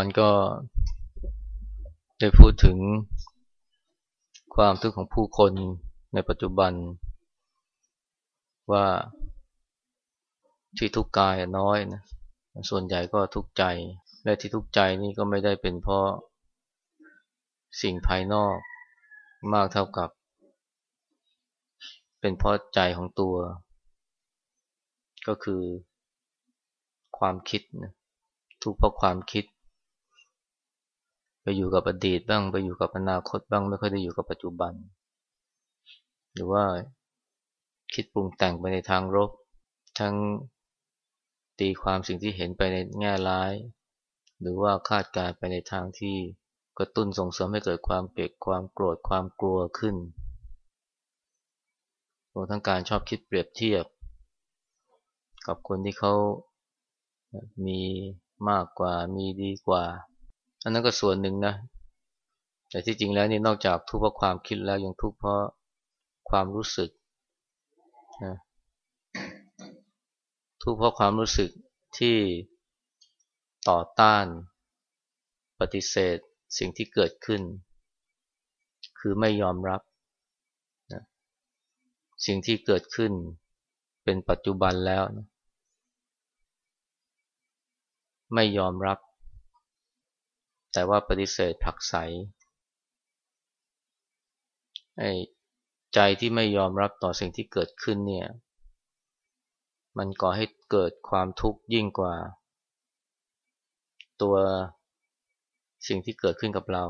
อนก็ได้พูดถึงความทุกข์ของผู้คนในปัจจุบัน ว่าที่ทุกข์กายน้อยนะส่วนใหญ่ก็ทุกข์ใจ และที่ทุกข์ใจนี่ก็ไม่ได้เป็นเพราะสิ่งภายนอกมากเท่ากับ เป็นเพราะใจของตัว ก็คือความคิดนะทุกข์เพราะความคิด ไปอยู่กับอดีตบ้าง ไปอยู่กับอนาคตบ้าง ไม่ค่อยได้อยู่กับปัจจุบัน หรือว่าคิดปรุงแต่งไปในทางลบทั้งตีความสิ่งที่เห็นไปในแง่ร้าย หรือว่าคาดการไปในทางที่กระตุ้นส่งเสริมให้เกิดความเกลียดความโกรธความกลัวขึ้นรวมทั้งการชอบคิดเปรียบเทียบ กับคนที่เขามีมากกว่ามีดีกว่า อันนั้นก็ส่วนหนึ่งนะ แต่ที่จริงแล้วนี่นอกจากทุกข์เพราะความคิดแล้วยังทุกข์เพราะความรู้สึกนะทุกข์เพราะความรู้สึกที่ต่อต้าน ปฏิเสธสิ่งที่เกิดขึ้น คือไม่ยอมรับนะสิ่งที่เกิดขึ้นเป็นปัจจุบันแล้วนะไม่ยอมรับ แต่ว่าปฏิเสธผักใสไอ้ใจที่ไม่ยอมรับต่อสิ่งที่เกิดขึ้นเนี่ย มันก่อให้เกิดความทุกข์ยิ่งกว่า ตัวสิ่งที่เกิดขึ้นกับเรา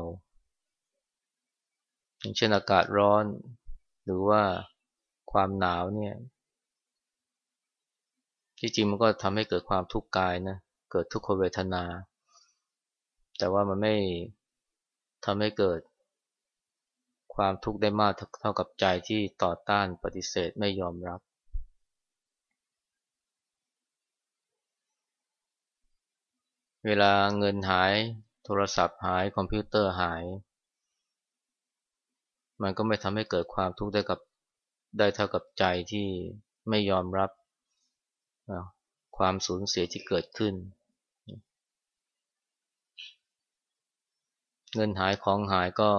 อย่างเช่นอากาศร้อน หรือว่าความหนาวเนี่ยที่จริงมันก็ทำให้เกิดความทุกข์กายนะ เกิดทุกขเวทนา แต่ว่ามันไม่ทำให้เกิด ความทุกข์ได้มากเท่ากับใจที่ต่อต้านปฏิเสธไม่ยอมรับ เวลาเงินหายโทรศัพท์หายคอมพิวเตอร์หาย มันก็ไม่ทำให้เกิดความทุกข์ได้กับได้เท่ากับใจที่ไม่ยอมรับความสูญเสียที่เกิดขึ้น เงินหายของหายก็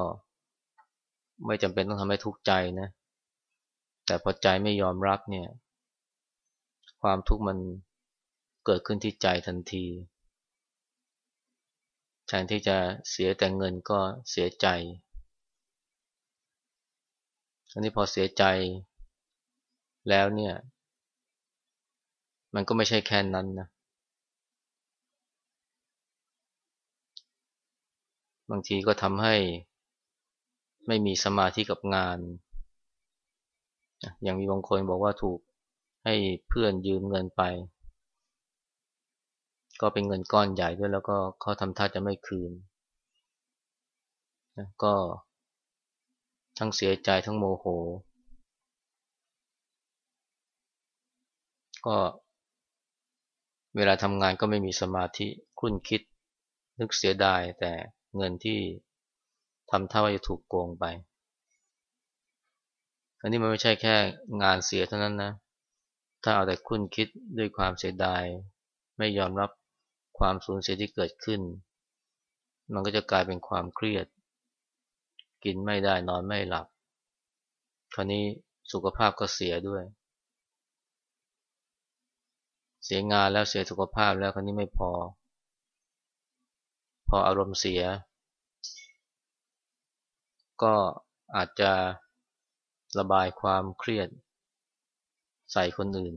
ไม่จำเป็นต้องทำให้ทุกข์ใจนะ แต่พอใจไม่ยอมรับเนี่ย ความทุกข์มันเกิดขึ้นที่ใจทันทีแทนที่จะเสียแต่เงินก็เสียใจ อันนี้พอเสียใจแล้วเนี่ย มันก็ไม่ใช่แค่นั้นนะ บางทีก็ทำให้ไม่มีสมาธิกับงาน อย่างมีบางคนบอกว่าถูกให้เพื่อนยืมเงินไป ก็เป็นเงินก้อนใหญ่ด้วยแล้วก็เขาทำท่าจะไม่คืน ก็ทั้งเสียใจทั้งโมโห ก็เวลาทำงานก็ไม่มีสมาธิคุ้นคิดนึกเสียดายแต่ เงินที่ทำท่าว่าจะถูกโกงไป อันนี้มันไม่ใช่แค่งานเสียเท่านั้นนะ ถ้าเอาแต่คุ้นคิดด้วยความเสียดาย ไม่ยอมรับความสูญเสียที่เกิดขึ้น มันก็จะกลายเป็นความเครียด กินไม่ได้นอนไม่หลับ คราวนี้สุขภาพก็เสียด้วย เสียงานแล้วเสียสุขภาพแล้วคราวนี้ไม่พอ พออารมณ์เสีย ก็อาจจะระบายความเครียด ใส่คนอื่น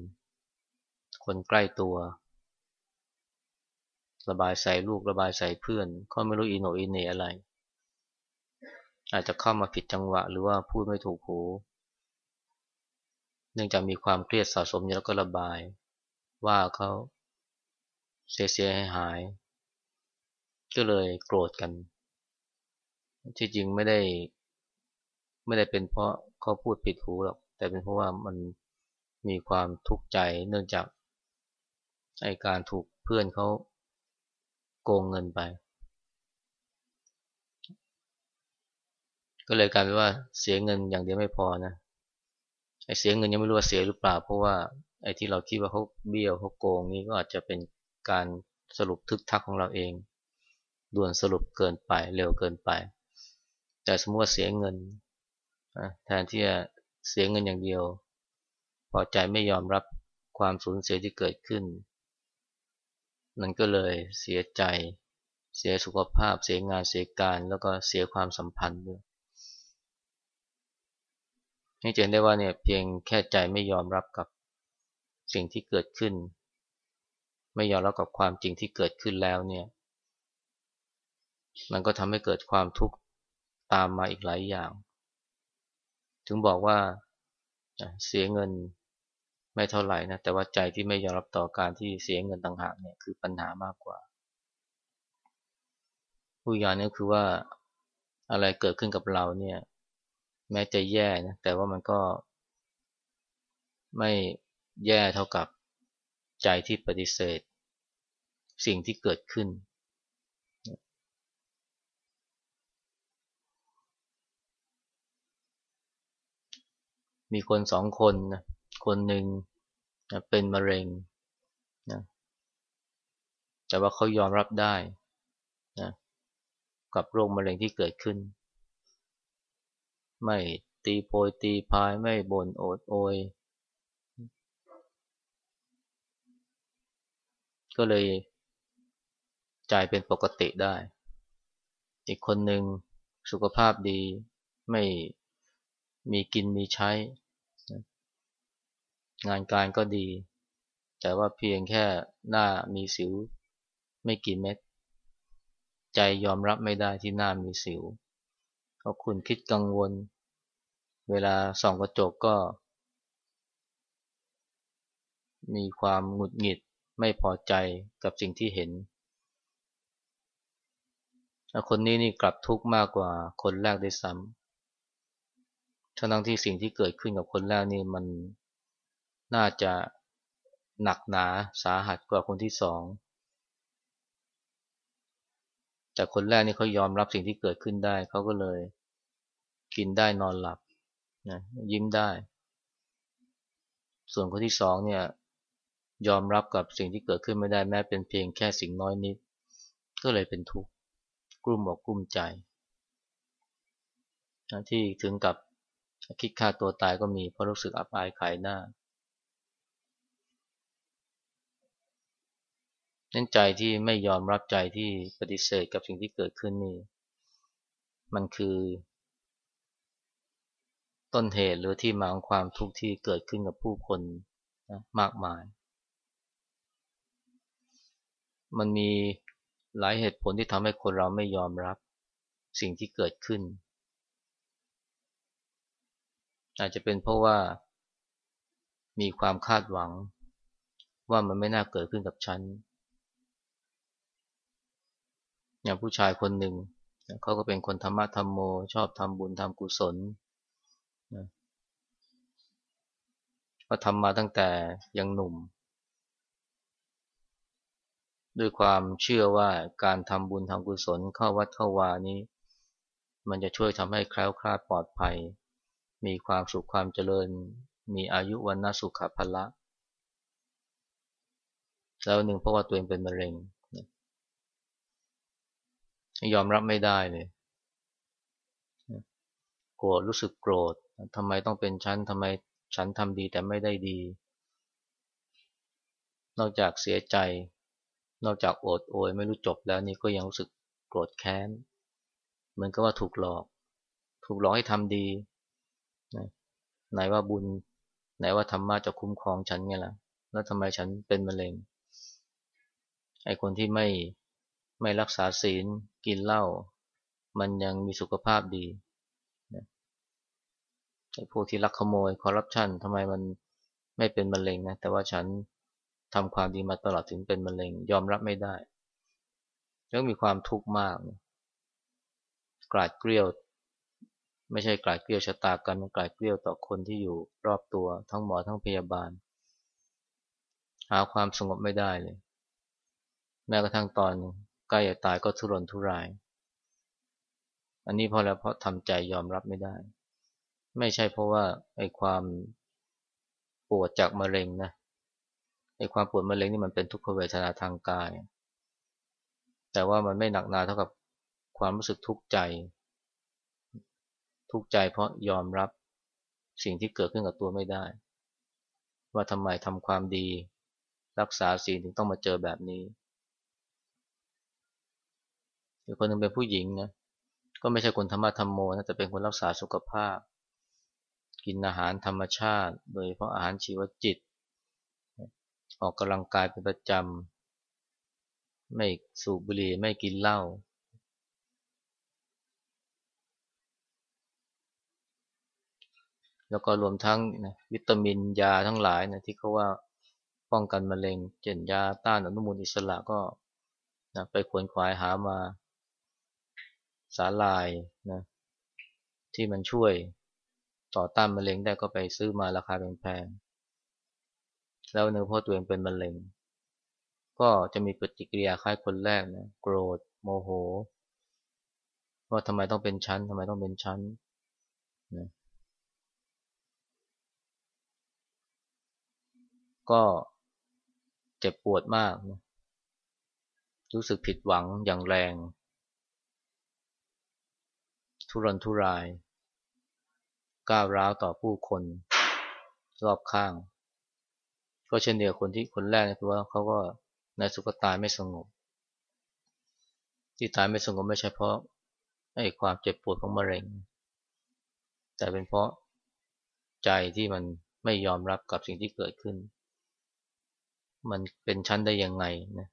คนใกล้ตัว ระบายใส่ลูกระบายใส่เพื่อนเขาไม่รู้อินโนอินเนอะไร อาจจะเข้ามาผิดจังหวะ หรือว่าพูดไม่ถูกหู เนื่องจากมีความเครียดสะสมแล้วก็ระบาย ว่าเขาเสียเสียหายหาย ก็เลยโกรธกัน ที่จริงไม่ได้ไม่ได้เป็นเพราะเขาพูดผิดหูหรอก แต่เป็นเพราะว่ามันมีความทุกข์ใจเนื่องจากไอการถูกเพื่อนเขาโกงเงินไป ก็เลยกลายเป็นว่าเสียเงินอย่างเดียวไม่พอนะไอเสียเงินยังไม่รู้ว่าเสียหรือเปล่า เพราะว่าไอที่เราคิดว่าเขาเบี้ยวเขาโกงนี่ก็อาจจะเป็นการสรุปทึกทักของเราเอง ด่วนสรุปเกินไปเร็วเกินไป แต่สมมติว่าเสียเงินแทนที่จะเสียเงินอย่างเดียว พอใจไม่ยอมรับความสูญเสียที่เกิดขึ้นมันก็เลยเสียใจ เสียสุขภาพ เสียงานเสียการ แล้วก็เสียความสัมพันธ์ด้วยให้เห็นได้ว่าเนี่ยเพียงแค่ใจไม่ยอมรับกับสิ่งที่เกิดขึ้น ไม่ยอมรับกับความจริงที่เกิดขึ้นแล้วเนี่ย มันก็ทำให้เกิดความทุกข์ ตามมาอีกหลายอย่าง ถึงบอกว่าเสียเงินไม่เท่าไหร่นะแต่ว่าใจที่ไม่ยอมรับต่อการที่เสียเงินต่างหากเนี่ยคือปัญหามากกว่า ผู้ยานี่คือว่าอะไรเกิดขึ้นกับเราเนี่ย แม้จะแย่นะแต่ว่ามันก็ ไม่แย่เท่ากับใจที่ปฏิเสธ สิ่งที่เกิดขึ้น มีคนสองคนนะคนหนึ่งนะเป็นมะเร็งนะแต่ว่าเขายอมรับได้นะกับโรคมะเร็งที่เกิดขึ้น ไม่ตีโพยตีพายไม่บ่นโอดโอยก็เลยจ่ายเป็นปกติได้ อีกคนหนึ่งสุขภาพดีไม่มีกินมีใช้ งานการก็ดี แต่ว่าเพียงแค่หน้ามีสิวไม่กี่เม็ด ใจยอมรับไม่ได้ที่หน้ามีสิว เพราะคุณคิดกังวล เวลาส่องกระจกก็ มีความหงุดหงิดไม่พอใจกับสิ่งที่เห็นคนนี้นี่กลับทุกข์มากกว่าคนแรกได้ซ้ำทั้งที่สิ่งที่เกิดขึ้นกับคนแรกนี่มัน น่าจะหนักหนาสาหัสกว่าคนที่สองแต่คนแรกนี่เขายอมรับสิ่งที่เกิดขึ้นได้ เขาก็เลย กินได้นอนหลับนะยิ้มได้ ส่วนคนที่สองเนี่ย ยอมรับกับสิ่งที่เกิดขึ้นไม่ได้แม้เป็นเพียงแค่สิ่งน้อยนิด ก็เลยเป็นทุกข์กลุ้มอกกลุ้มใจที่ถึงกับคิดฆ่าตัวตายก็มีเพราะรู้สึกอับอายขายหน้า นั้นใจที่ไม่ยอมรับใจที่ปฏิเสธกับสิ่งที่เกิดขึ้นนี่ มันคือ ต้นเหตุหรือที่มาของความทุกข์ที่เกิดขึ้นกับผู้คนนะมากมาย มันมีหลายเหตุผลที่ทำให้คนเราไม่ยอมรับสิ่งที่เกิดขึ้น อาจจะเป็นเพราะว่ามีความคาดหวังว่ามันไม่น่าเกิดขึ้นกับฉัน อย่างผู้ชายคนหนึ่งเขาก็เป็นคนธรรมะธรรมโม ชอบทำบุญทำกุศลก็ทำมาตั้งแต่ยังหนุ่ม ด้วยความเชื่อว่าการทำบุญทำกุศลเข้าวัดเข้าวานี้ มันจะช่วยทำให้แคล้วคลาดปลอดภัย มีความสุขความเจริญ มีอายุวันนาสุขภละ แล้วหนึ่งเพราะว่าตัวเองเป็นมะเร็ง ยอมรับไม่ได้เลยโกรธรู้สึกโกรธทำไมต้องเป็นฉันทำไมฉันทำดีแต่ไม่ได้ดี นอกจากเสียใจ นอกจากโอดโอยไม่รู้จบแล้วนี่ก็ยังรู้สึกโกรธแค้น เหมือนกับว่าถูกหลอก ถูกหลอกให้ทำดีไหนว่าบุญ ไหนว่าธรรมะจะคุ้มครองฉันไงล่ะ แล้วทำไมฉันเป็นมะเร็งไอ้คนที่ไม่ไม่รักษาศีล กินเหล้ามันยังมีสุขภาพดีไอ้พวกที่ลักขโมยคอร์รัปชันทำไมมันไม่เป็นมะเร็งนะแต่ว่าฉันทำความดีมาตลอดถึงเป็นมะเร็ง ยอมรับไม่ได้ยังมีความทุกข์มาก กลาดเกลียว ไม่ใช่กลาดเกลียวชะตากันมันกลาดเกลียวต่อคนที่อยู่รอบตัวทั้งหมอทั้งพยาบาล หาความสงบไม่ได้เลย แม้กระทั่งตอน ใกล้จะตายก็ทุรนทุราย อันนี้เพราะแล้วเพราะทำใจยอมรับไม่ได้ ไม่ใช่เพราะว่าไอ้ความปวดจากมะเร็งนะไอ้ความปวดมะเร็งนี่มันเป็นทุกขเวทนาทางกาย แต่ว่ามันไม่หนักหนาเท่ากับความรู้สึกทุกข์ใจ ทุกข์ใจเพราะยอมรับสิ่งที่เกิดขึ้นกับตัวไม่ได้ ว่าทำไมทำความดี รักษาศีลถึงต้องมาเจอแบบนี้ อีกคนหนึ่งเป็นผู้หญิงนะก็ไม่ใช่คนธรรมะธรรมโมนะแต่เป็นคนรักษาสุขภาพ กินอาหารธรรมชาติ โดยเพราะอาหารชีวจิต ออกกำลังกายเป็นประจำไม่สูบบุหรี่ไม่กินเหล้าแล้วก็รวมทั้งนะวิตามินยาทั้งหลายนะที่เขาว่าป้องกันมะเร็งเช่นยาต้านอนุมูลอิสระก็นะไปขวนขวายหามา สาลายนะที่มันช่วยต่อต้านมะเร็งได้ก็ไปซื้อมาราคาแพงๆแล้วเนื้อพ่อตัวเองเป็นมะเร็ง ก็จะมีปฏิกิริยาคล้ายคนแรกนะโกรธ โมโห ว่าทำไมต้องเป็นชั้นทำไมต้องเป็นชั้นนะก็เจ็บปวดมากนะรู้สึกผิดหวังอย่างแรง ทุรนทุราย ก้าวร้าวต่อผู้คน รอบข้าง ก็เช่นเดียวคนที่คนแรกคือว่าเขาก็ในสุขตายไม่สงบ ที่ตายไม่สงบไม่ใช่เพราะไอ้ความเจ็บปวดของมะเร็ง แต่เป็นเพราะใจที่มันไม่ยอมรับกับสิ่งที่เกิดขึ้น มันเป็นชั้นได้ยังไงนะ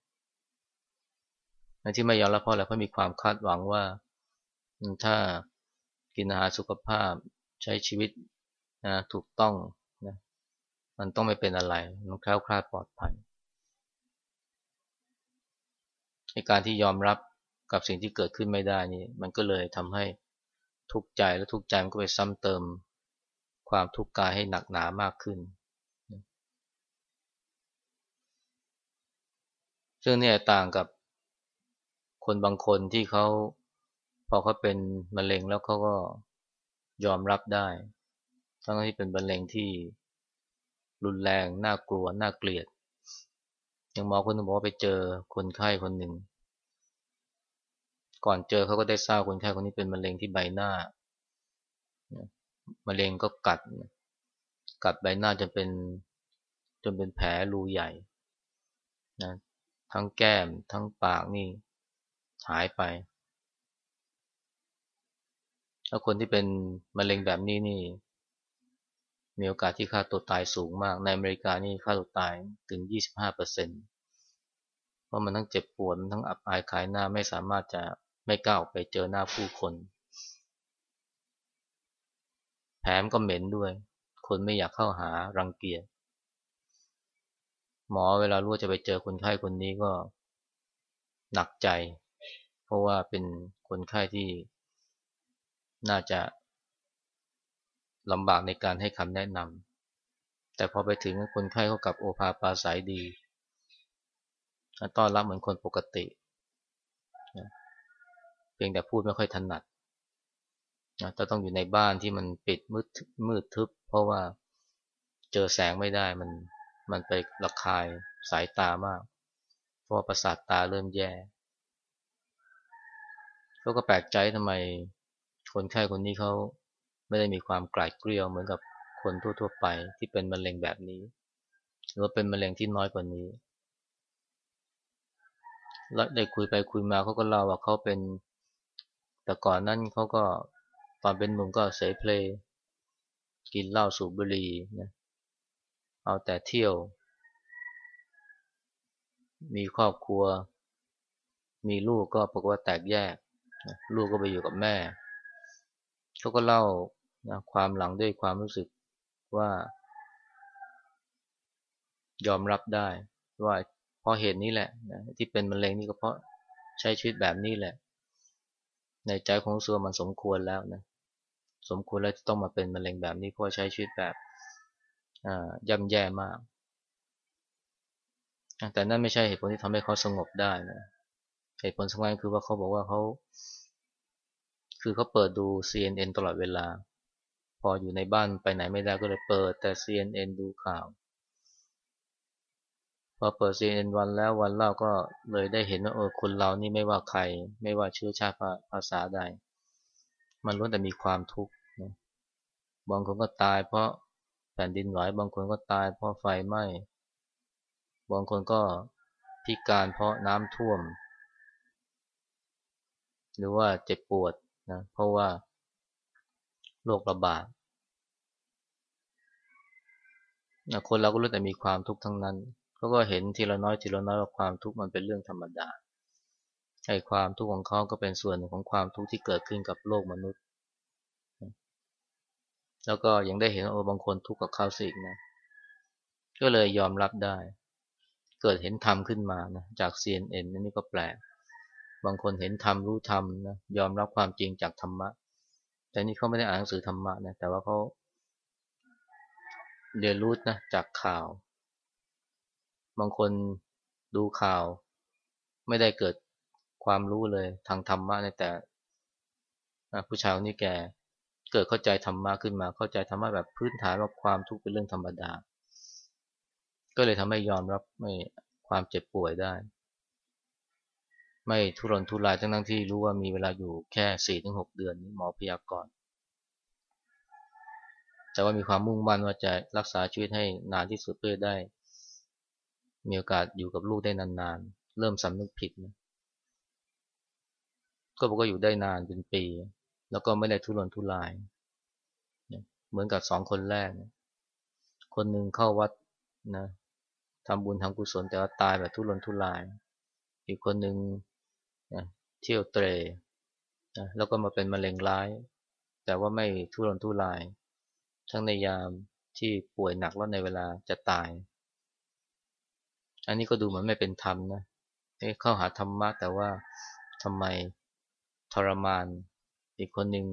ที่ไม่ยอมรับเพราะอะไรเพราะมีความคาดหวังว่า ถ้า กินอาหารสุขภาพใช้ชีวิตนะถูกต้องนะมันต้องไม่เป็นอะไร มันแคล้วคลาดปลอดภัยในการที่ยอมรับกับสิ่งที่เกิดขึ้นไม่ได้นี่มันก็เลยทำให้ทุกข์ใจและทุกข์ใจมันก็ไปซ้ำเติม ความทุกข์กายให้หนักหนามากขึ้นซึ่งเนี่ยต่างกับคนบางคนที่เขา พอเขาเป็นมะเร็งแล้วเขาก็ยอมรับได้ ทั้งที่เป็นมะเร็งที่รุนแรงน่ากลัวน่าเกลียด อย่างหมอคนนึงบอกว่าไปเจอคนไข้คนหนึ่ง ก่อนเจอเขาก็ได้ทราบคนไข้คนนี้เป็นมะเร็งที่ใบหน้ามะเร็งก็กัด กัดใบหน้าจนเป็นจนเป็นแผลรูใหญ่นะทั้งแก้มทั้งปากนี่หายไป แล้วคนที่เป็นมะเร็งแบบนี้นี่ มีโอกาสที่ค่าตัวตายสูงมาก ในอเมริกานี่ค่าตัวตายถึง 25%เเพราะมันทั้งเจ็บปวดทั้งอับอายขายหน้าไม่สามารถจะไม่ก้าวไปเจอหน้าผู้คนแถมก็เหม็นด้วย คนไม่อยากเข้าหารังเกียจ หมอเวลารู้ว่าจะไปเจอคนไข้คนนี้ก็หนักใจ เพราะว่าเป็นคนไข้ที่ น่าจะลำบากในการให้คำแนะนำแต่พอไปถึงคนไข้เขากับโอภาปาสายดีต้อนรับเหมือนคนปกติเพียงแต่พูดไม่ค่อยถนัดแต่ต้องอยู่ในบ้านที่มันปิดมืดมืดทึบ เพราะว่าเจอแสงไม่ได้มันมันไประคายสายตามาก เพราะประสาทตาเริ่มแย่ก็แปลกใจทำไม คนไข้คนนี้เขาไม่ได้มีความกลายเกลียวเหมือนกับคนทั่วๆไปที่เป็นมะเร็งแบบนี้ หรือว่าเป็นมะเร็งที่น้อยกว่านี้แล้วได้คุยไปคุยมาเขาก็เล่าว่าเขาเป็น แต่ก่อนนั้นเขาก็ตอนเป็นหนุ่มก็เสพเพลกินเหล้าสูบบุหรี่นะเอาแต่เที่ยว มีครอบครัว มีลูกก็ปรากฏว่าแตกแยก ลูกก็ไปอยู่กับแม่ เขาก็เล่านะความหลังด้วยความรู้สึกว่า ยอมรับได้ ว่าเพราะเหตุนี้แหละนะที่เป็นมะเร็งนี่ก็เพราะใช้ชีวิตแบบนี้แหละ ในใจของส่วมันสมควรแล้วนะสมควรแล้วจะต้องมาเป็นมะเร็งแบบนี้เพราะใช้ชีวิตแบบย่ำแย่มาก แต่นั่นไม่ใช่เหตุผลที่ทำให้เขาสงบได้นะเหตุผลสำคัญคือว่าเขาบอกว่าเขา คือเขาเปิดดู CNN ตลอดเวลา พออยู่ในบ้านไปไหนไม่ได้ก็เลยเปิดแต่ CNN ดูข่าว พอเปิด CNN วันแล้ววันเล่าก็เลยได้เห็นว่าเออคนเรานี่ไม่ว่าใคร ไม่ว่าเชื้อชาติภาษาใด มันล้วนแต่มีความทุกข์บางคนก็ตายเพราะแผ่นดินไหวบางคนก็ตายเพราะไฟไหม้บางคนก็พิการเพราะน้ำท่วม หรือว่าเจ็บปวด นะเพราะว่าโรคระบาดคนเราก็รู้แต่มีความทุกข์ทั้งนั้นเขาก็เห็นทีละน้อยทีละน้อยว่าความทุกข์มันเป็นเรื่องธรรมดาไอ้ความทุกข์ของเขาก็เป็นส่วนของความทุกข์ที่เกิดขึ้นกับโลกมนุษย์ แล้วก็ยังได้เห็นโอ้บางคนทุกข์กับเขาสินะ ก็เลยยอมรับได้ เกิดเห็นธรรมขึ้นมานะจาก CNN นี่ก็แปลก บางคนเห็นธรรมรู้ธรรมนะยอมรับความจริงจากธรรมะ แต่นี่เขาไม่ได้อ่านหนังสือธรรมะนะแต่ว่าเขาเรียนรู้นะจากข่าว บางคนดูข่าว ไม่ได้เกิดความรู้เลยทางธรรมะแต่ผู้ชายนนี้แกเกิดเข้าใจธรรมะขึ้นมา เข้าใจธรรมะแบบพื้นฐานว่าความทุกข์เป็นเรื่องธรรมดา ก็เลยทำให้ยอมรับไม่ความเจ็บป่วยได้ ไม่ทุรนทุรายทั้งทั้งที่รู้ว่ามีเวลาอยู่แค่สี่ถึงหกเดือนหมอพยากรณ์แต่ว่ามีความมุ่งมั่นว่าจะรักษาชีวิตให้นานที่สุดเพื่อได้ มีโอกาสอยู่กับลูกได้นานๆ เริ่มสำนึกผิดนะก็บอกว่าอยู่ได้นานเป็นปี แล้วก็ไม่ได้ทุรนทุราย เหมือนกับสองคนแรก คนหนึ่งเข้าวัดนะทำบุญทำกุศลแต่ว่าตายแบบทุรนทุราย อีกคนหนึ่ง เที่ยวเตรนะแล้วก็มาเป็นมะเร็งร้าย แต่ว่าไม่ทุรนทุราย ทั้งในยามที่ป่วยหนักแล้วในเวลาจะตาย อันนี้ก็ดูเหมือนไม่เป็นธรรมนะเข้าหาธรรมะแต่ว่าทำไมทรมาน อีกคนหนึ่ง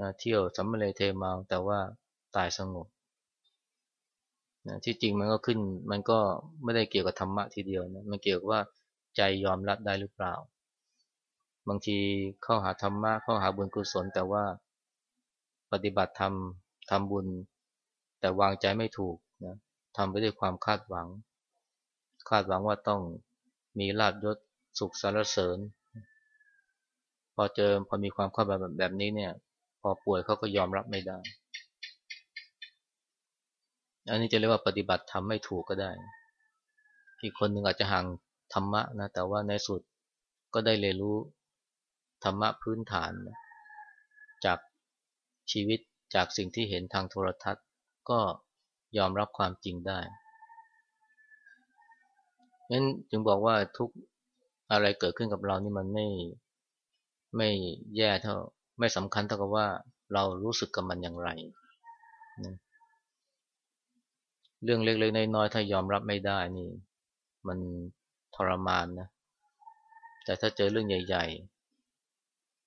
นะเที่ยวสัมเลเทมาแต่ว่าตายสงบนะที่จริงมันก็ขึ้น มันก็ไม่ได้เกี่ยวกับธรรมะทีเดียวนะมันเกี่ยวกับว่าใจยอมรับได้หรือเปล่า บางทีเข้าหาธรรมะเข้าหาบุญกุศล แต่ว่าปฏิบัติธรรมทำบุญ แต่วางใจไม่ถูกนะทำไปด้วยความคาดหวัง คาดหวังว่าต้องมีลาบยศสุขสารเสริญ พอเจอพอมีความคาดหวังแบบนี้เนี่ย พอป่วยเขาก็ยอมรับไม่ได้ อันนี้จะเรียกว่าปฏิบัติทำไม่ถูกก็ได้ อีกคนหนึ่งอาจจะห่างธรรมะนะแต่ว่าในสุดก็ได้เรียนรู้ ธรรมะพื้นฐาน จากชีวิตจากสิ่งที่เห็นทางโทรทัศน์ ก็ยอมรับความจริงได้งั้นจึงบอกว่าทุกอะไรเกิดขึ้นกับเรานี่มันไม่ไม่แย่เท่า ไม่สำคัญเท่ากับว่าเรารู้สึกกับมันอย่างไรนะเรื่องเล็กๆน้อยๆถ้ายอมรับไม่ได้นี่ มันทรมานนะแต่ถ้าเจอเรื่องใหญ่ๆ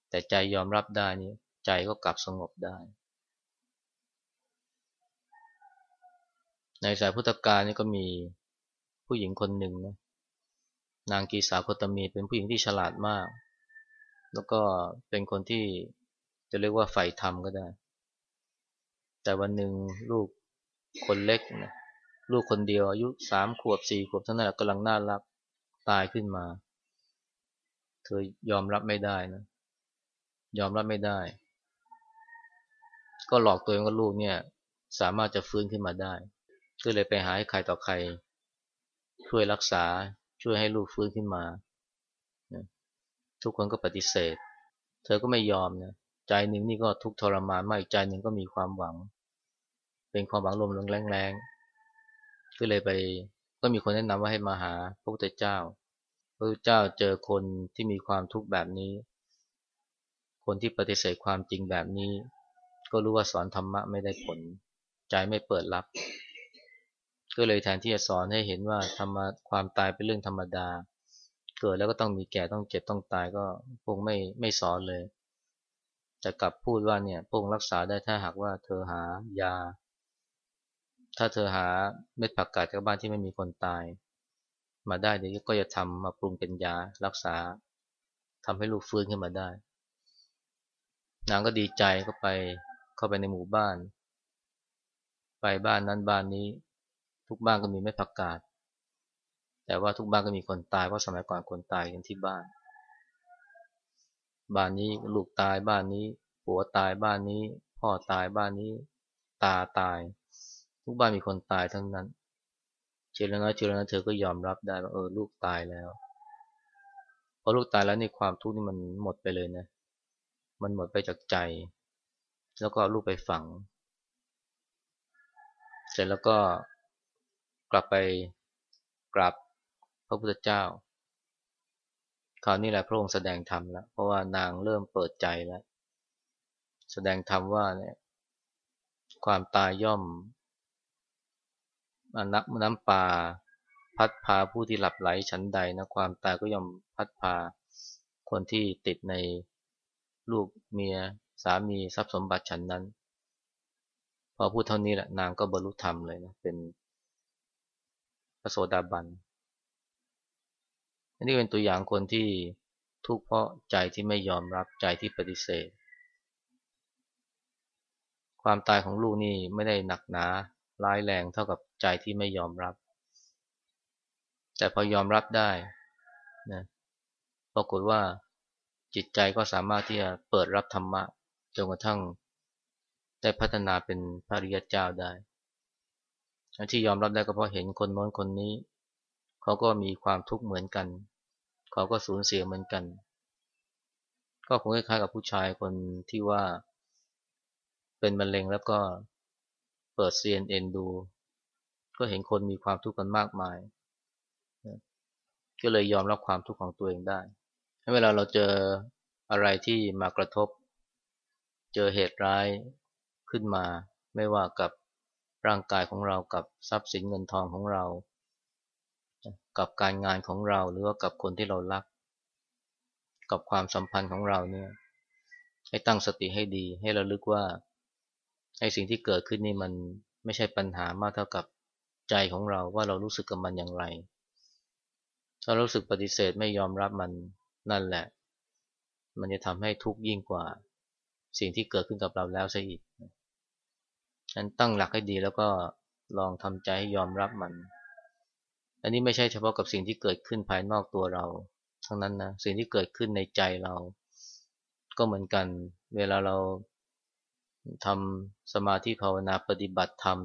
แต่ใจยอมรับได้นี่ใจก็กลับสงบได้ ในสายพุทธกาลนี่ก็มีผู้หญิงคนหนึ่งนะนางกีสาโคตมีเป็นผู้หญิงที่ฉลาดมาก แล้วก็เป็นคนที่จะเรียกว่าใฝ่ธรรมก็ได้ แต่วันหนึ่งลูกคนเล็กนะลูกคนเดียวอายุสามขวบสี่ขวบเท่านั้นกำลังน่ารักตายขึ้นมา เธอยอมรับไม่ได้นะ ยอมรับไม่ได้ ก็หลอกตัวเองว่าลูกเนี่ย สามารถจะฟื้นขึ้นมาได้ ก็เลยไปหาให้ใครต่อใคร ช่วยรักษาช่วยให้ลูกฟื้นขึ้นมา ทุกคนก็ปฏิเสธ เธอก็ไม่ยอมนะใจหนึ่งนี่ก็ทุกทรมานมากใจหนึ่งก็มีความหวัง เป็นความหวังลมแรงๆก็เลยไปก็มีคนแนะนำว่าให้มาหาพระพุทธเจ้าพระพุทธเจ้าเจอคนที่มีความทุกข์แบบนี้ คนที่ปฏิเสธความจริงแบบนี้ ก็รู้ว่าสอนธรรมะไม่ได้ผล ใจไม่เปิดรับ ก็เลยแทนที่จะสอนให้เห็นว่าธรรมะความตายเป็นเรื่องธรรมดา เกิดแล้วก็ต้องมีแก่ต้องเจ็บต้องตายก็พงไม่ไม่สอนเลย จะกลับพูดว่าเนี่ยพงรักษาได้ถ้าหากว่าเธอหายา ถ้าเธอหาเม็ดผักกาดจากบ้านที่ไม่มีคนตาย มาได้เดี๋ยวก็จะทำมาปรุงเป็นยารักษาทำให้ลูกฟื้นขึ้นมาได้ นางก็ดีใจก็ไปเข้าไปในหมู่บ้าน ไปบ้านนั้นบ้านนี้ ทุกบ้านก็มีไม้ผักกาดแต่ว่าทุกบ้านก็มีคนตายเพราะสมัยก่อนคนตายกันที่บ้าน บ้านนี้ลูกตายบ้านนี้ผัวตายบ้านนี้ พ่อตายบ้านนี้ ตาตาย ทุกบ้านมีคนตายทั้งนั้นเจริญน้อยเจริญน้อยเธอก็ยอมรับได้ว่าเออลูกตายแล้วพอลูกตายแล้วนี่ความทุกข์นี่มันหมดไปเลยนะ มันหมดไปจากใจ แล้วก็ลูกไปฝัง เสร็จแล้วก็กลับไปกราบพระพุทธเจ้า คราวนี้แหละพระองค์แสดงธรรมแล้ว เพราะว่านางเริ่มเปิดใจแล้ว แสดงธรรมว่าเนี่ยความตายย่อมนักน้ำปลาพัดพาผู้ที่หลับไหลชั้นใดนะความตายก็ย่อมพัดพาคนที่ติดใน ลูกเมียสามีทรัพย์สมบัติฉันนั้น พอพูดเท่านี้แหละนางก็บรรลุธรรมเลยนะเป็นพระโสดาบันอันนี้เป็นตัวอย่างคนที่ทุกข์เพราะใจที่ไม่ยอมรับใจที่ปฏิเสธ ความตายของลูกนี่ไม่ได้หนักหนาร้ายแรงเท่ากับใจที่ไม่ยอมรับ แต่พอยอมรับได้นะปรากฏว่า จิตใจก็สามารถที่จะเปิดรับธรรมะจนกระทั่งได้พัฒนาเป็นพระริยเจ้าได้ ที่ยอมรับได้ก็เพราะเห็นคนโน้นคนนี้ เขาก็มีความทุกข์เหมือนกัน เขาก็สูญเสียเหมือนกัน ก็คงคล้ายๆกับผู้ชายคนที่ว่า เป็นมะเร็งแล้วก็เปิด CNN ดู ก็เห็นคนมีความทุกข์กันมากมาย ก็เลยยอมรับความทุกข์ของตัวเองได้ เวลาเราเจออะไรที่มากระทบ เจอเหตุร้ายขึ้นมา ไม่ว่ากับร่างกายของเรากับทรัพย์สินเงินทองของเรา กับการงานของเราหรือว่ากับคนที่เรารัก กับความสัมพันธ์ของเราเนี่ยให้ตั้งสติให้ดี ให้เราลึกว่าไอ้สิ่งที่เกิดขึ้นนี่มันไม่ใช่ปัญหามากเท่ากับใจของเราว่าเรารู้สึกกับมันอย่างไร ถ้ารู้สึกปฏิเสธไม่ยอมรับมัน นั่นแหละ มันจะทำให้ทุกข์ยิ่งกว่า สิ่งที่เกิดขึ้นกับเราแล้วซะอีกฉั้นตั้งหลักให้ดีแล้วก็ลองทำใจให้ยอมรับมัน อันนี้ไม่ใช่เฉพาะกับสิ่งที่เกิดขึ้นภายนอกตัวเรา ทั้งนั้นนะ สิ่งที่เกิดขึ้นในใจเรา ก็เหมือนกัน เวลาเราทำสมาธิภาวนาปฏิบัติธรรม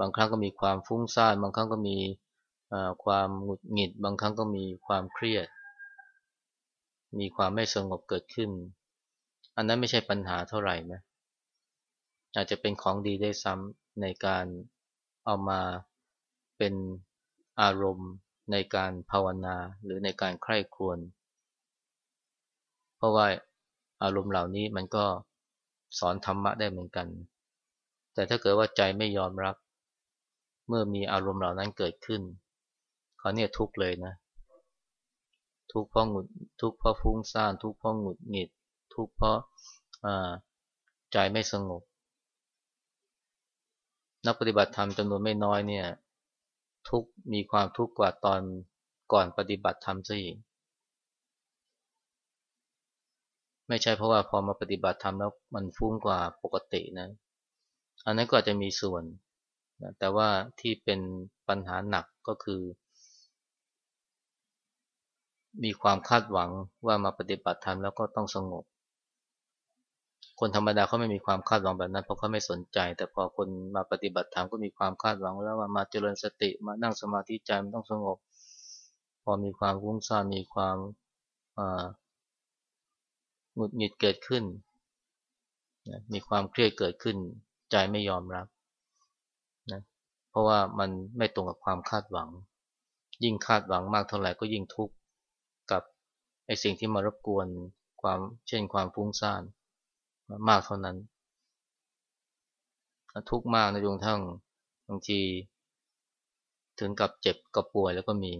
บางครั้งก็มีความฟุ้งซ่าน บางครั้งก็มี ความหงุดหงิด บางครั้งก็มีความเครียด มีความไม่สงบเกิดขึ้น อันนั้นไม่ใช่ปัญหาเท่าไหร่นะอาจจะเป็นของดีได้ซ้ำในการเอามาเป็นอารมณ์ในการภาวนาหรือในการใคร่ครวญเพราะว่าอารมณ์เหล่านี้มันก็สอนธรรมะได้เหมือนกัน แต่ถ้าเกิดว่าใจไม่ยอมรับ เมื่อมีอารมณ์เหล่านั้นเกิดขึ้น เขาเนี่ยทุกเลยนะ ทุกเพราะหงุดทุกเพราะฟุ้งซ่านทุกเพราะหงุดหงิด ทุกเพราะใจไม่สงบ นักปฏิบัติธรรมจำนวนไม่น้อยเนี่ย ทุกมีความทุกข์กว่าตอนก่อนปฏิบัติธรรมซะอีกไม่ใช่เพราะว่าพอมาปฏิบัติธรรมแล้วมันฟุ้งกว่าปกตินะ อันนั้นก็อาจจะมีส่วนนะแต่ว่าที่เป็นปัญหาหนักก็คือ มีความคาดหวังว่ามาปฏิบัติธรรมแล้วก็ต้องสงบ คนธรรมดาเขาไม่มีความคาดหวังแบบนั้น เพราะเขาไม่สนใจ แต่พอคนมาปฏิบัติธรรมก็มีความคาดหวังแล้วว่ามาเจริญสติมานั่งสมาธิใจมันต้องสงบ พอมีความฟุ้งซ่านมีความหงุดหงิดเกิดขึ้น มีความเครียดเกิดขึ้น ใจไม่ยอมรับนะเพราะว่ามันไม่ตรงกับความคาดหวัง ยิ่งคาดหวังมากเท่าไหร่ก็ยิ่งทุกข์ ไอ้สิ่งที่มารบกวนความเช่นความฟุ้งซ่านมากเท่านั้น ทุกข์มากนะจงทั้งบางทีถึงกับเจ็บกับป่วยแล้วก็มี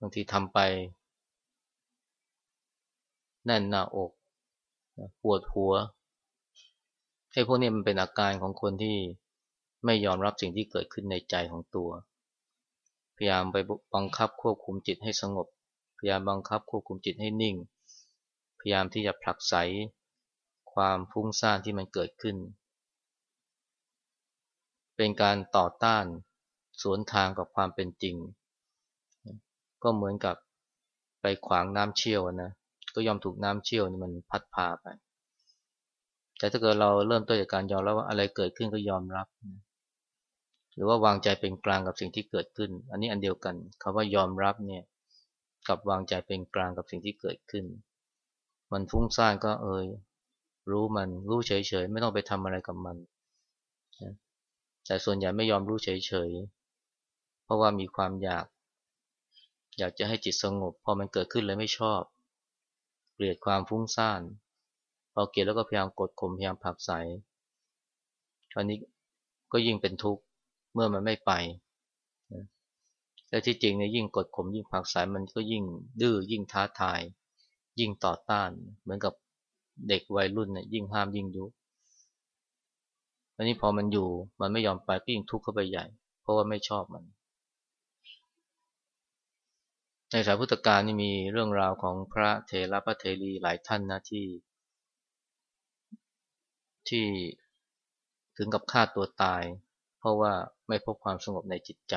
บางทีทำไป แน่นหน้าอกปวดหัวไอ้พวกนี้มันเป็นอาการของคนที่ไม่ยอมรับสิ่งที่เกิดขึ้นในใจของตัว พยายามไปบังคับควบคุมจิตให้สงบ พยายามบังคับควบคุมจิตให้นิ่ง พยายามที่จะผลักไสความฟุ้งซ่านที่มันเกิดขึ้น เป็นการต่อต้านสวนทางกับความเป็นจริง ก็เหมือนกับไปขวางน้ำเชี่ยวนะก็ยอมถูกน้ำเชี่ยวนี่มันพัดพาไป แต่ถ้าเกิดเราเริ่มต้นจากการยอมรับว่าอะไรเกิดขึ้นก็ยอมรับ หรือว่าวางใจเป็นกลางกับสิ่งที่เกิดขึ้น อันนี้อันเดียวกันคำว่ายอมรับเนี่ย กับวางใจเป็นกลางกับสิ่งที่เกิดขึ้น มันฟุ้งซ่านก็เอยรู้มันรู้เฉยๆ ไม่ต้องไปทำอะไรกับมัน แต่ส่วนใหญ่ไม่ยอมรู้เฉยๆ เพราะว่ามีความอยาก อยากจะให้จิตสงบ พอมันเกิดขึ้นเลยไม่ชอบ เกลียดความฟุ้งซ่าน พอเกลียดแล้วก็พยายามกดข่มพยายามผักใสคราวนี้ก็ยิ่งเป็นทุกข์เมื่อมันไม่ไป และที่จริงเนี่ยยิ่งกดข่มยิ่งผักใสมันก็ยิ่งดื้อยิ่งท้าทาย ยิ่งต่อต้าน เหมือนกับเด็กวัยรุ่นเนี่ยยิ่งห้ามยิ่งยุอันนี้พอมันอยู่มันไม่ยอมไปก็ยิ่งทุกข์เข้าไปใหญ่ เพราะว่าไม่ชอบมัน ในสายพุทธกาลนี่มีเรื่องราวของพระเทระพระเทรีหลายท่านนะที่ ที่ถึงกับฆ่าตัวตาย เพราะว่าไม่พบความสงบในจิตใจ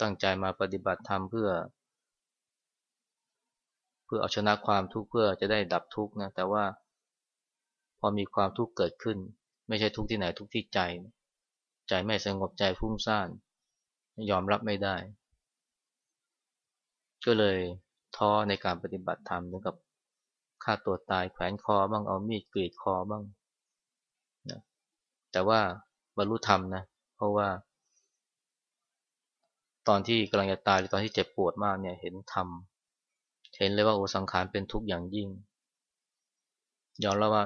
ตั้งใจมาปฏิบัติธรรมเพื่อ เพื่อเอาชนะความทุกข์เพื่อจะได้ดับทุกข์นะแต่ว่า พอมีความทุกข์เกิดขึ้น ไม่ใช่ทุกข์ที่ไหนทุกข์ที่ใจ ใจไม่สงบใจฟุ้งซ่าน ยอมรับไม่ได้ ก็เลยท้อในการปฏิบัติธรรมถึงกับฆ่าตัวตายแขวนคอบ้างเอามีดกรีดคอบ้างนะแต่ว่าบรรลุธรรมนะเพราะว่า ตอนที่กำลังจะตายหรือตอนที่เจ็บปวดมากเนี่ยเห็นธรรมเห็นเลยว่าโอสังขารเป็นทุกข์อย่างยิ่งยอมรับว่า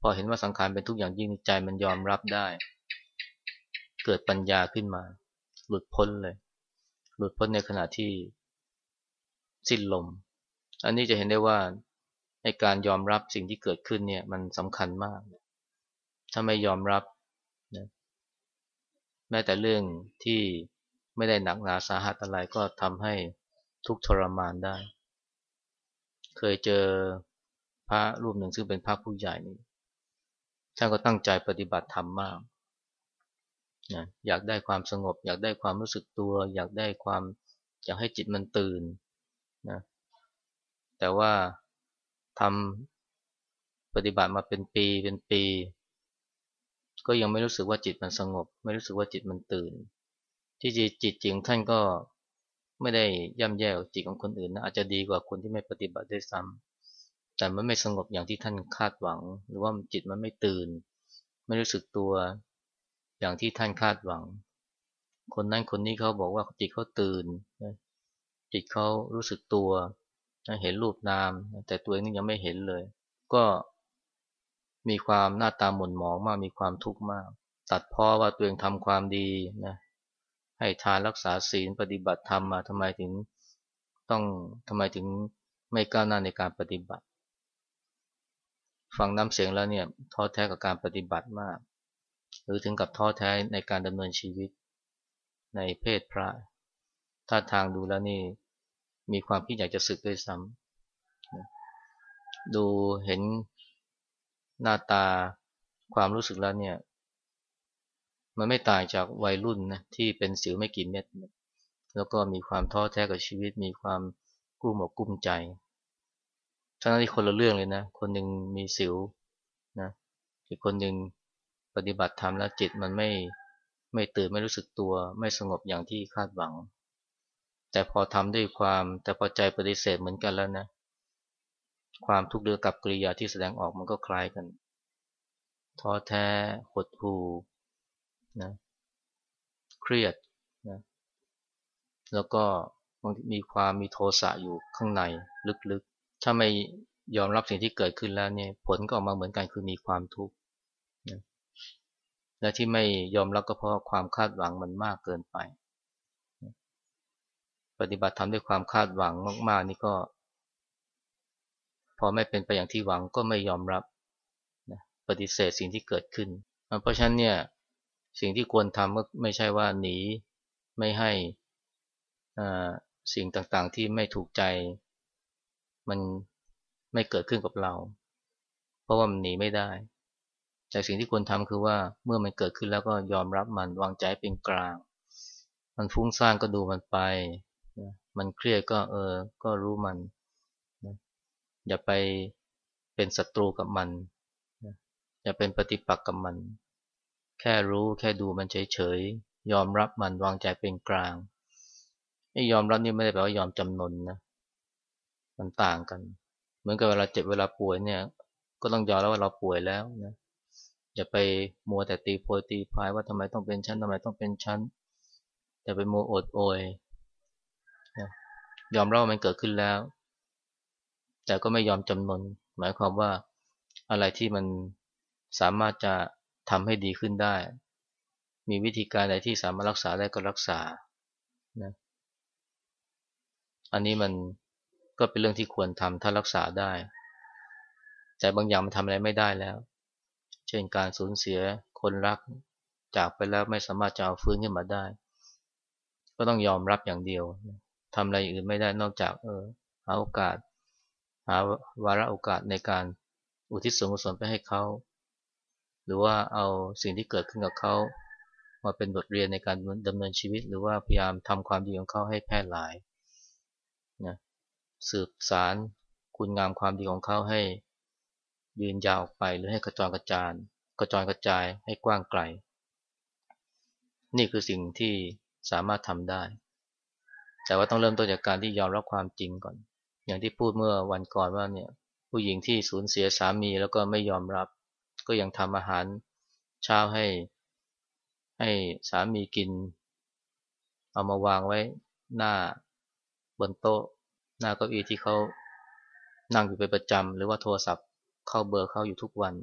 พอเห็นว่าสังขารเป็นทุกข์อย่างยิ่งใจมันยอมรับได้ เกิดปัญญาขึ้นมา หลุดพ้นเลย หลุดพ้นในขณะที่สิ้นลม อันนี้จะเห็นได้ว่าในการยอมรับสิ่งที่เกิดขึ้นเนี่ยมันสำคัญมาก ถ้าไม่ยอมรับนะแม้แต่เรื่องที่ ไม่ได้หนักหนาสาหัสอะไรก็ทำให้ทุกทรมานได้ เคยเจอพระรูปหนึ่งซึ่งเป็นพระผู้ใหญ่นี่ท่านก็ตั้งใจปฏิบัติธรรมมากนะอยากได้ความสงบ อยากได้ความรู้สึกตัว อยากได้ความอยากให้จิตมันตื่นนะแต่ว่าทำปฏิบัติมาเป็นปีเป็นปี ก็ยังไม่รู้สึกว่าจิตมันสงบ ไม่รู้สึกว่าจิตมันตื่น ที่จิตจริงท่านก็ไม่ได้ย่ำแย่จิตของคนอื่นนะอาจจะดีกว่าคนที่ไม่ปฏิบัติได้ซ้ำแต่มันไม่สงบอย่างที่ท่านคาดหวัง หรือว่าจิตมันไม่ตื่น ไม่รู้สึกตัวอย่างที่ท่านคาดหวัง คนนั้นคนนี้เขาบอกว่าจิตเขาตื่นจิตเขารู้สึกตัวเห็นรูปนาม แต่ตัวเองนี่ยังไม่เห็นเลย ก็มีความหน้าตาหม่นหมองมากมีความทุกข์มาก ตัดพ้อว่าตัวเองทำความดีนะ ให้ทานรักษาศีลปฏิบัติธรรมมาทำไมถึงต้องทำไมถึงไม่ก้าวหน้าในการปฏิบัติ ฟังน้ำเสียงแล้วเนี่ยท้อแท้กับการปฏิบัติมาก หรือถึงกับท้อแท้ในการดำเนินชีวิตในเพศพระถ้าทางดูแล้วนี่มีความคิดอยากจะสึกด้วยซ้ำดูเห็นหน้าตาความรู้สึกแล้วเนี่ย มันไม่ต่างจากวัยรุ่นนะที่เป็นสิวไม่กี่เม็ดแล้วก็มีความท้อแท้กับชีวิต มีความกุ้มอกกุ้มใจทั้งที่คนละเรื่องเลยนะ คนหนึ่งมีสิวนะอีกคนหนึ่งปฏิบัติธรรมแล้วจิตมันไม่ไม่ตื่นไม่รู้สึกตัวไม่สงบอย่างที่คาดหวัง แต่พอทำด้วยความแต่พอใจปฏิเสธเหมือนกันแล้วนะ ความทุกข์เดือกับกริยาที่แสดงออกมันก็คล้ายกันท้อแท้หดหู่ นะเครียดนะแล้วก็มีความมีโทสะอยู่ข้างในลึกๆ ถ้าไม่ยอมรับสิ่งที่เกิดขึ้นแล้วเนี่ยผลก็ออกมาเหมือนกันคือมีความทุกข์นะและที่ไม่ยอมรับก็เพราะความคาดหวังมันมากเกินไป ปฏิบัติทำด้วยความคาดหวังมากๆนี่ก็ พอไม่เป็นไปอย่างที่หวังก็ไม่ยอมรับนะปฏิเสธสิ่งที่เกิดขึ้น เพราะฉะนั้นเนี่ย สิ่งที่ควรทำก็ไม่ใช่ว่าหนีไม่ให้สิ่งต่างๆที่ไม่ถูกใจ มันไม่เกิดขึ้นกับเรา เพราะว่ามันหนีไม่ได้ แต่สิ่งที่ควรทำคือว่าเมื่อมันเกิดขึ้นแล้วก็ยอมรับมันวางใจเป็นกลาง มันฟุ้งซ่านก็ดูมันไป มันเครียดก็เออ ก็รู้มัน อย่าไปเป็นศัตรูกับมัน อย่าเป็นปฏิปักษ์กับมัน แค่รู้แค่ดูมันเฉยๆ ยอมรับมันวางใจเป็นกลางไอ้ยอมรับนี่ไม่ได้แปลว่ายอมจำนนนะ มันต่างกัน เหมือนกับเวลาเจ็บเวลาป่วยเนี่ย ก็ต้องยอมแล้วว่าเราป่วยแล้วนะอย่าไปมัวแต่ตีโพยตีพายว่าทำไมต้องเป็นชั้นทำไมต้องเป็นชั้นแต่ไปมัวอดโอยยอมรับว่ามันเกิดขึ้นแล้ว แต่ก็ไม่ยอมจำนน หมายความว่าอะไรที่มันสามารถจะ ทำให้ดีขึ้นได้ มีวิธีการใดที่สามารถรักษาได้ก็รักษานะอันนี้มันก็เป็นเรื่องที่ควรทำถ้ารักษาได้ แต่บางอย่างมันทำอะไรไม่ได้แล้ว เช่นการสูญเสียคนรักจากไปแล้วไม่สามารถจะเอาฟื้นขึ้นมาได้ ก็ต้องยอมรับอย่างเดียวทำอะไรอื่นไม่ได้นอกจากเออหาโอกาส หาวาระโอกาสในการอุทิศส่วนกุศลไปให้เขา หรือว่าเอาสิ่งที่เกิดขึ้นกับเขามาเป็นบทเรียนในการดำเนินชีวิต หรือว่าพยายามทำความดีของเขาให้แพร่หลายนะสืบสารคุณงามความดีของเขาให้ยืนยาวออกไปหรือให้กระจรกระจายกระจรกระจายให้กว้างไกล นี่คือสิ่งที่สามารถทำได้ แต่ว่าต้องเริ่มต้นจากการที่ยอมรับความจริงก่อน อย่างที่พูดเมื่อวันก่อนว่าเนี่ยผู้หญิงที่สูญเสียสามีแล้วก็ไม่ยอมรับ ก็ยังทำอาหารเช้าให้ ให้สามีกิน เอามาวางไว้หน้าบนโต๊ะ หน้าเก้าอี้ที่เขานั่งอยู่เป็นประจำหรือว่าโทรศัพท์เข้าเบอร์เข้าอยู่ทุกวัน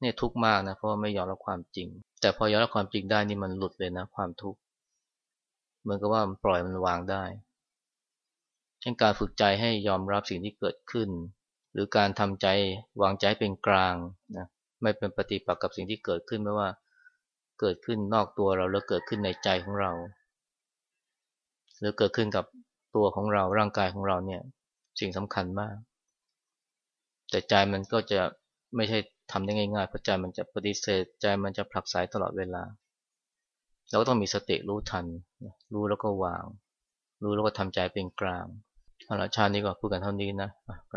เนี่ยทุกมากนะเพราะไม่ยอมรับความจริง แต่พอยอมรับความจริงได้นี่มันหลุดเลยนะความทุกข์เหมือนกับว่ามันปล่อยมันวางได้เช่นการฝึกใจให้ยอมรับสิ่งที่เกิดขึ้น รือการทำใจวางใจเป็นกลางนะไม่เป็นปฏิปักษ์กับสิ่งที่เกิดขึ้นไม่ว่าเกิดขึ้นนอกตัวเราหรือเกิดขึ้นในใจของเรา หรือเกิดขึ้นกับตัวของเราร่างกายของเราเนี่ยสิ่งสำคัญมาก แต่ใจมันก็จะไม่ใช่ทำได้ง่ายๆเพราะใจมันจะปฏิเสธใจมันจะผลักไสตลอดเวลา เราก็ต้องมีสติรู้ทัน รู้แล้วก็วาง รู้แล้วก็ทำใจเป็นกลางเอาละชาตินี้ก็พูดกันเท่านี้นะครับ